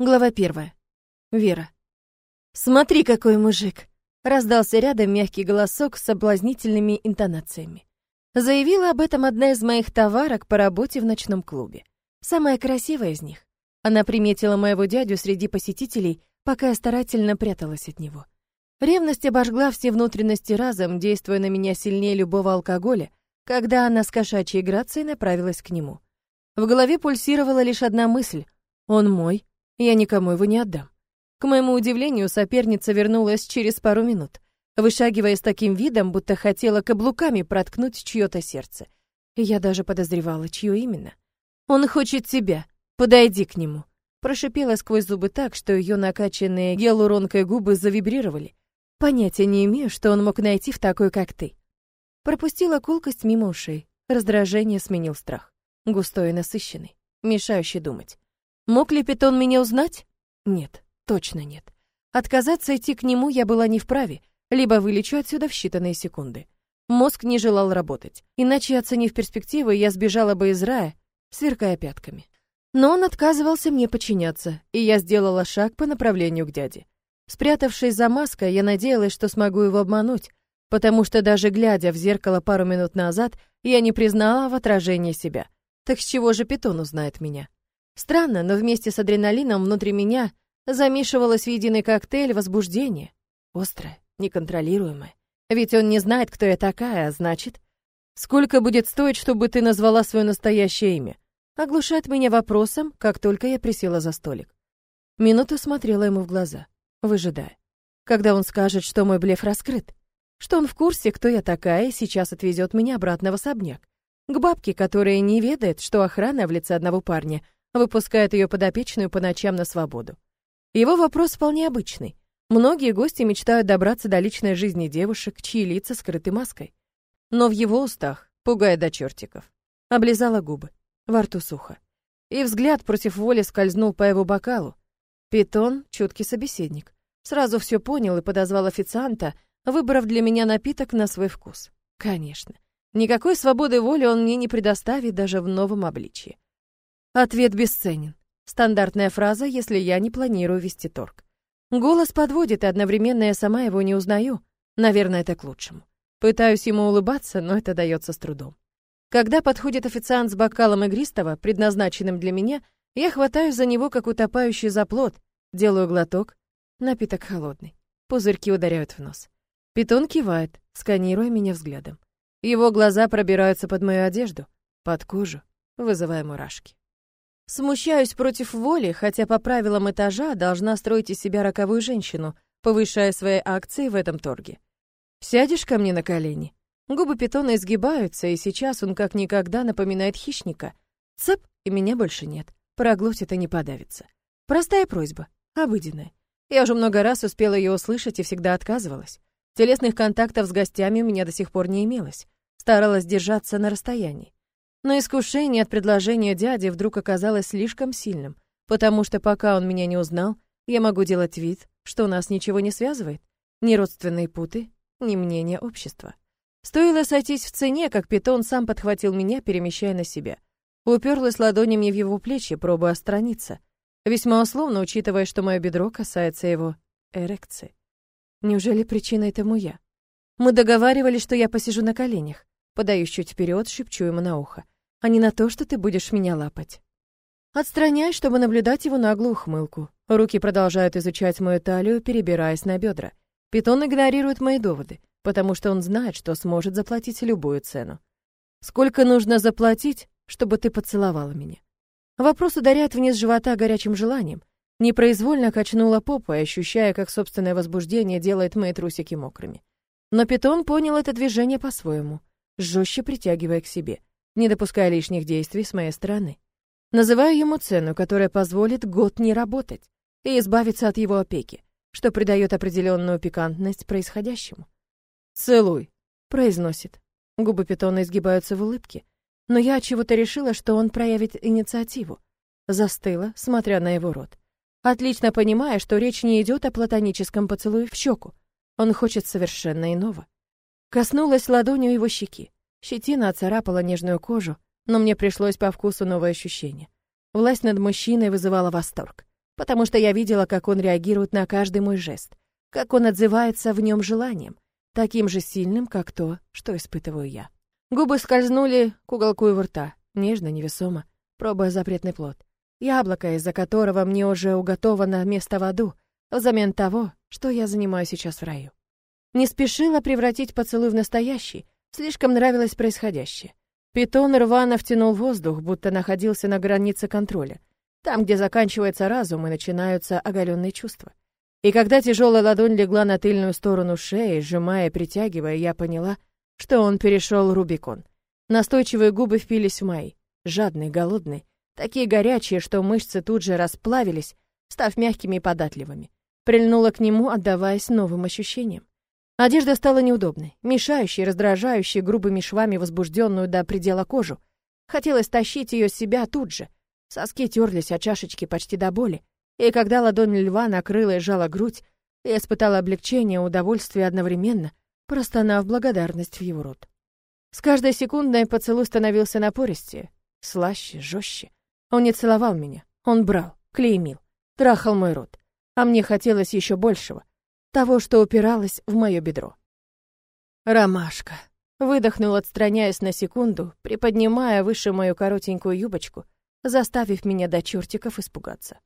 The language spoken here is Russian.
Глава первая. Вера. «Смотри, какой мужик!» — раздался рядом мягкий голосок с соблазнительными интонациями. Заявила об этом одна из моих товарок по работе в ночном клубе. Самая красивая из них. Она приметила моего дядю среди посетителей, пока я старательно пряталась от него. Ревность обожгла все внутренности разом, действуя на меня сильнее любого алкоголя, когда она с кошачьей грацией направилась к нему. В голове пульсировала лишь одна мысль — он мой, я никому его не отдам. К моему удивлению, соперница вернулась через пару минут, вышагивая с таким видом, будто хотела каблуками проткнуть чье-то сердце. Я даже подозревала, чье именно. «Он хочет тебя. Подойди к нему», прошипела сквозь зубы так, что ее накачанные гиалуронкой губы завибрировали. Понятия не имею, что он мог найти в такой, как ты. Пропустила колкость мимо ушей. Раздражение сменил страх. Густой и насыщенный, мешающий думать. Мог ли питон меня узнать? Нет, точно нет. Отказаться идти к нему я была не вправе, либо вылечу отсюда в считанные секунды. Мозг не желал работать, иначе, оценив перспективы, я сбежала бы из рая, сверкая пятками. Но он отказывался мне подчиняться, и я сделала шаг по направлению к дяде. Спрятавшись за маской, я надеялась, что смогу его обмануть, потому что даже глядя в зеркало пару минут назад, я не признала в отражении себя. Так с чего же питон узнает меня? Странно, но вместе с адреналином внутри меня замешивалось в единый коктейль возбуждение. Острое, неконтролируемое. Ведь он не знает, кто я такая, а значит... Сколько будет стоить, чтобы ты назвала свое настоящее имя? Оглушает меня вопросом, как только я присела за столик. Минуту смотрела ему в глаза, выжидая. Когда он скажет, что мой блеф раскрыт, что он в курсе, кто я такая, и сейчас отвезет меня обратно в особняк. К бабке, которая не ведает, что охрана в лице одного парня — выпускает ее подопечную по ночам на свободу. Его вопрос вполне обычный. Многие гости мечтают добраться до личной жизни девушек, чьи лица скрыты маской. Но в его устах пугает до чертиков. Облизала губы, во рту сухо. И взгляд против воли скользнул по его бокалу. Питон — чуткий собеседник. Сразу все понял и подозвал официанта, выбрав для меня напиток на свой вкус. Конечно. Никакой свободы воли он мне не предоставит даже в новом обличье. Ответ бесценен. Стандартная фраза, если я не планирую вести торг. Голос подводит, и одновременно я сама его не узнаю. Наверное, это к лучшему. Пытаюсь ему улыбаться, но это дается с трудом. Когда подходит официант с бокалом игристого, предназначенным для меня, я хватаюсь за него, как утопающий за плод, делаю глоток. Напиток холодный. Пузырьки ударяют в нос. Питон кивает, сканируя меня взглядом. Его глаза пробираются под мою одежду, под кожу, вызывая мурашки. Смущаюсь против воли, хотя по правилам этажа должна строить из себя роковую женщину, повышая свои акции в этом торге. Сядешь ко мне на колени? Губы питона изгибаются, и сейчас он как никогда напоминает хищника. Цеп, и меня больше нет. Проглотит и не подавится. Простая просьба, обыденная. Я уже много раз успела ее услышать и всегда отказывалась. Телесных контактов с гостями у меня до сих пор не имелось. Старалась держаться на расстоянии. Но искушение от предложения дяди вдруг оказалось слишком сильным, потому что пока он меня не узнал, я могу делать вид, что нас ничего не связывает, ни родственные путы, ни мнение общества. Стоило сойтись в цене, как питон сам подхватил меня, перемещая на себя. Уперлась ладонями в его плечи, пробуя отстраниться. Весьма условно, учитывая, что мое бедро касается его эрекции. Неужели причина этому я? Мы договаривались, что я посижу на коленях. Подаюсь чуть вперед, шепчу ему на ухо. А не на то, что ты будешь меня лапать. Отстраняюсь, чтобы наблюдать его наглую ухмылку. Руки продолжают изучать мою талию, перебираясь на бедра. Питон игнорирует мои доводы, потому что он знает, что сможет заплатить любую цену. Сколько нужно заплатить, чтобы ты поцеловала меня? Вопрос ударяет вниз живота горячим желанием. Непроизвольно качнула попой, ощущая, как собственное возбуждение делает мои трусики мокрыми. Но питон понял это движение по-своему жестче притягивая к себе, не допуская лишних действий с моей стороны. Называю ему цену, которая позволит год не работать и избавиться от его опеки, что придает определенную пикантность происходящему. «Целуй», — произносит. Губы питона изгибаются в улыбке, но я чего-то решила, что он проявит инициативу. Застыла, смотря на его рот. Отлично понимая, что речь не идет о платоническом поцелуе в щеку. Он хочет совершенно иного. Коснулась ладонью его щеки. Щетина оцарапала нежную кожу, но мне пришлось по вкусу новое ощущение. Власть над мужчиной вызывала восторг. потому что я видела, как он реагирует на каждый мой жест, как он отзывается в нем желанием, таким же сильным, как то, что испытываю я. Губы скользнули к уголку его рта, нежно, невесомо, пробуя запретный плод. Яблоко, из-за которого мне уже уготовано место в аду, взамен того, что я занимаю сейчас в раю. Не спешила превратить поцелуй в настоящий, слишком нравилось происходящее. Питон рвано втянул воздух, будто находился на границе контроля, там, где заканчивается разум и начинаются оголенные чувства. И когда тяжелая ладонь легла на тыльную сторону шеи, сжимая и притягивая, я поняла, что он перешел Рубикон. Настойчивые губы впились в мои, жадные, голодные, такие горячие, что мышцы тут же расплавились, став мягкими и податливыми. Прильнула к нему, отдаваясь новым ощущениям. Одежда стала неудобной, мешающей, раздражающей грубыми швами возбужденную до предела кожу. Хотелось тащить ее с себя тут же. Соски терлись от чашечки почти до боли. И когда ладонь льва накрыла и сжала грудь, я испытала облегчение и удовольствие одновременно, простонав благодарность в его рот. С каждой секундой поцелуй становился напористее, слаще, жестче. Он не целовал меня, он брал, клеймил, трахал мой рот. А мне хотелось еще большего, того, что упиралось в мое бедро. «Ромашка», — выдохнул, отстраняясь на секунду, приподнимая выше мою коротенькую юбочку, заставив меня до чертиков испугаться.